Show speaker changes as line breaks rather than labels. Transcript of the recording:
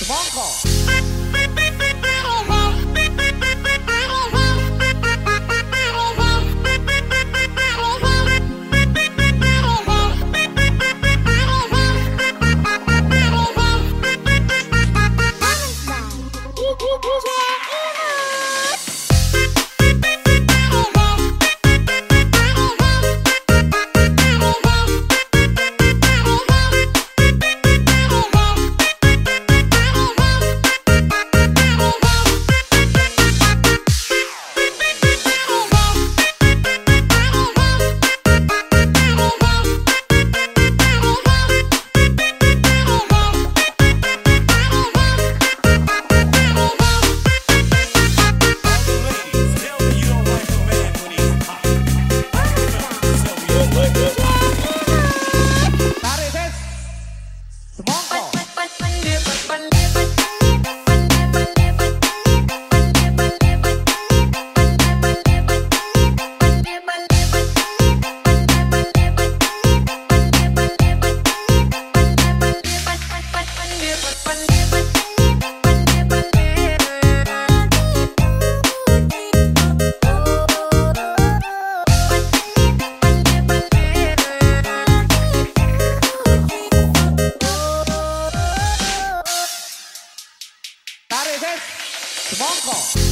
Semongko. Tarik Semongko. Semongko.